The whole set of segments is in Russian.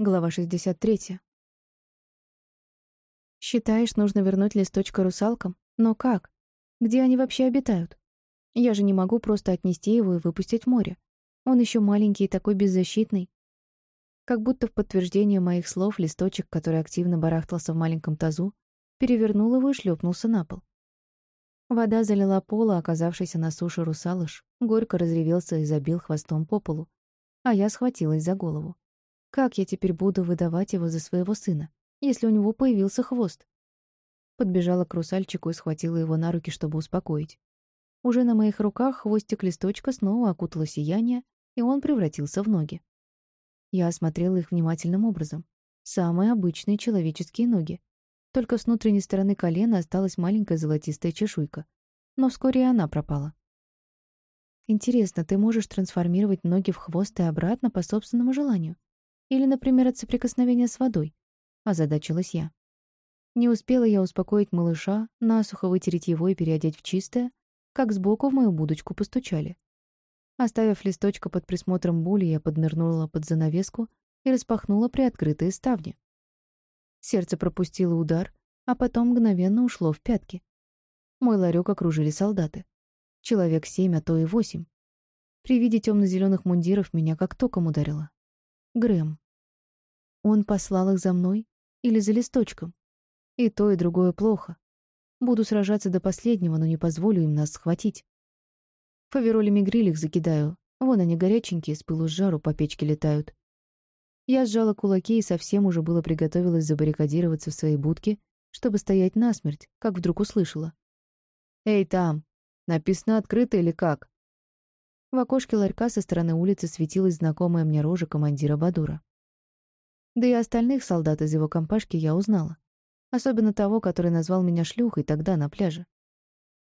Глава 63. Считаешь, нужно вернуть листочка русалкам? Но как? Где они вообще обитают? Я же не могу просто отнести его и выпустить в море. Он еще маленький и такой беззащитный. Как будто в подтверждение моих слов листочек, который активно барахтался в маленьком тазу, перевернул его и шлепнулся на пол. Вода залила пол, а оказавшийся на суше русалыш горько разревелся и забил хвостом по полу, а я схватилась за голову. Как я теперь буду выдавать его за своего сына, если у него появился хвост? Подбежала к русальчику и схватила его на руки, чтобы успокоить. Уже на моих руках хвостик листочка снова окутало сияние, и он превратился в ноги. Я осмотрела их внимательным образом. Самые обычные человеческие ноги. Только с внутренней стороны колена осталась маленькая золотистая чешуйка. Но вскоре и она пропала. Интересно, ты можешь трансформировать ноги в хвост и обратно по собственному желанию? Или, например, от соприкосновения с водой. Озадачилась я. Не успела я успокоить малыша, насухо вытереть его и переодеть в чистое, как сбоку в мою будочку постучали. Оставив листочка под присмотром Були, я поднырнула под занавеску и распахнула приоткрытые ставни. Сердце пропустило удар, а потом мгновенно ушло в пятки. Мой ларек окружили солдаты. Человек семь, а то и восемь. При виде темно-зеленых мундиров меня как током ударило. Грэм. Он послал их за мной или за листочком? И то, и другое плохо. Буду сражаться до последнего, но не позволю им нас схватить. Фаверолями гриль их закидаю. Вон они горяченькие, с пылу с жару по печке летают. Я сжала кулаки и совсем уже было приготовилась забаррикадироваться в своей будке, чтобы стоять насмерть, как вдруг услышала. «Эй, там! Написано открыто или как?» В окошке ларька со стороны улицы светилась знакомая мне рожа командира Бадура. Да и остальных солдат из его компашки я узнала. Особенно того, который назвал меня шлюхой тогда на пляже.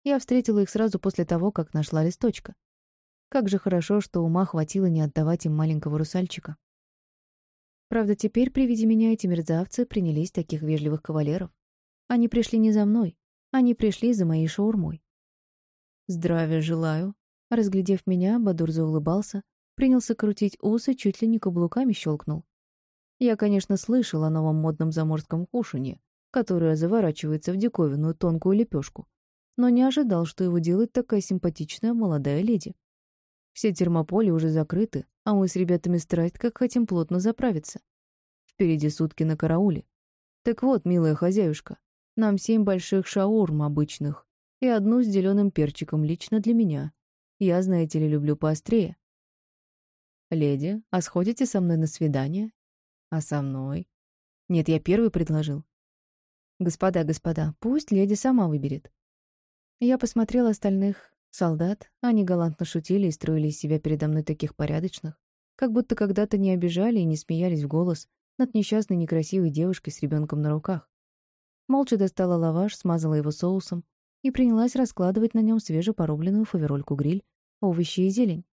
Я встретила их сразу после того, как нашла листочка. Как же хорошо, что ума хватило не отдавать им маленького русальчика. Правда, теперь при виде меня эти мерзавцы принялись таких вежливых кавалеров. Они пришли не за мной, они пришли за моей шаурмой. «Здравия желаю», Разглядев меня, Бадур заулыбался, принялся крутить усы, чуть ли не каблуками щелкнул. Я, конечно, слышал о новом модном заморском кушанье, которое заворачивается в диковинную тонкую лепешку, но не ожидал, что его делает такая симпатичная молодая леди. Все термополи уже закрыты, а мы с ребятами страсть как хотим плотно заправиться. Впереди сутки на карауле. Так вот, милая хозяюшка, нам семь больших шаурм обычных и одну с зеленым перчиком лично для меня. Я, знаете ли, люблю поострее. Леди, а сходите со мной на свидание? А со мной? Нет, я первый предложил. Господа, господа, пусть леди сама выберет. Я посмотрела остальных солдат, они галантно шутили и строили из себя передо мной таких порядочных, как будто когда-то не обижали и не смеялись в голос над несчастной некрасивой девушкой с ребенком на руках. Молча достала лаваш, смазала его соусом и принялась раскладывать на нем свежепорубленную фаверольку-гриль, овощи и зелень.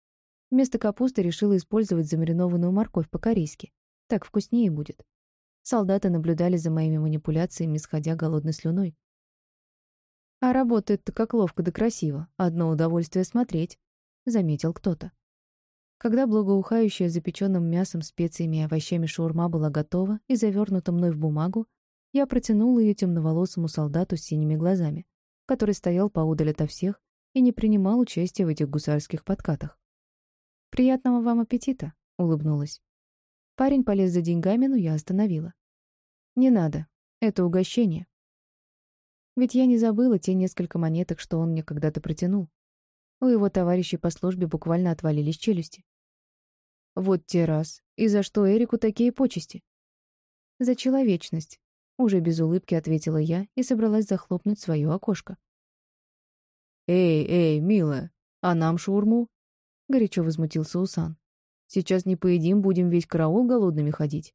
Вместо капусты решила использовать замаринованную морковь по-корейски. Так вкуснее будет. Солдаты наблюдали за моими манипуляциями, сходя голодной слюной. «А работает-то как ловко да красиво. Одно удовольствие смотреть», — заметил кто-то. Когда благоухающая запеченным мясом, специями и овощами шаурма была готова и завернута мной в бумагу, я протянула ее темноволосому солдату с синими глазами, который стоял поудаль ото всех и не принимал участия в этих гусарских подкатах. «Приятного вам аппетита», — улыбнулась. Парень полез за деньгами, но я остановила. «Не надо. Это угощение». Ведь я не забыла те несколько монеток, что он мне когда-то протянул. У его товарищей по службе буквально отвалились челюсти. Вот те раз. И за что Эрику такие почести? За человечность. Уже без улыбки ответила я и собралась захлопнуть свое окошко. «Эй, эй, милая, а нам шаурму?» — горячо возмутился Усан. «Сейчас не поедим, будем весь караул голодными ходить».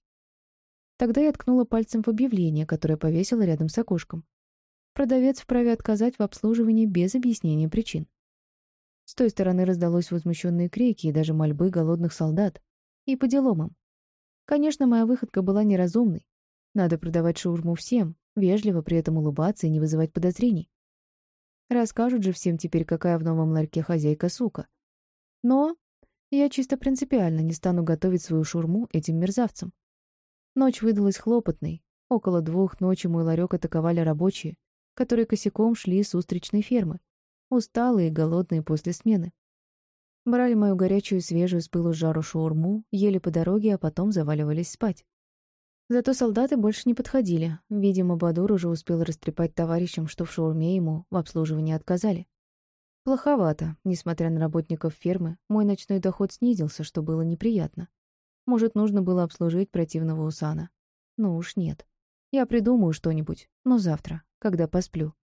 Тогда я ткнула пальцем в объявление, которое повесила рядом с окошком. Продавец вправе отказать в обслуживании без объяснения причин. С той стороны раздалось возмущенные крики и даже мольбы голодных солдат. И по делам им. Конечно, моя выходка была неразумной. Надо продавать шаурму всем, вежливо при этом улыбаться и не вызывать подозрений. Расскажут же всем теперь, какая в новом ларьке хозяйка сука. Но я чисто принципиально не стану готовить свою шурму этим мерзавцам. Ночь выдалась хлопотной. Около двух ночи мой ларек атаковали рабочие, которые косяком шли с устричной фермы, усталые и голодные после смены. Брали мою горячую, свежую с пылу жару шаурму, ели по дороге, а потом заваливались спать. Зато солдаты больше не подходили. Видимо, Бадур уже успел растрепать товарищам, что в шаурме ему в обслуживании отказали. Плоховато. Несмотря на работников фермы, мой ночной доход снизился, что было неприятно. Может, нужно было обслужить противного Усана. Ну уж нет. Я придумаю что-нибудь, но завтра, когда посплю.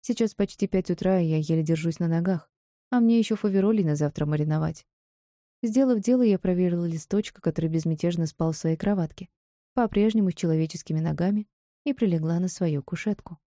Сейчас почти пять утра, и я еле держусь на ногах. А мне еще фавероли на завтра мариновать. Сделав дело, я проверила листочка, который безмятежно спал в своей кроватке, по-прежнему с человеческими ногами, и прилегла на свою кушетку.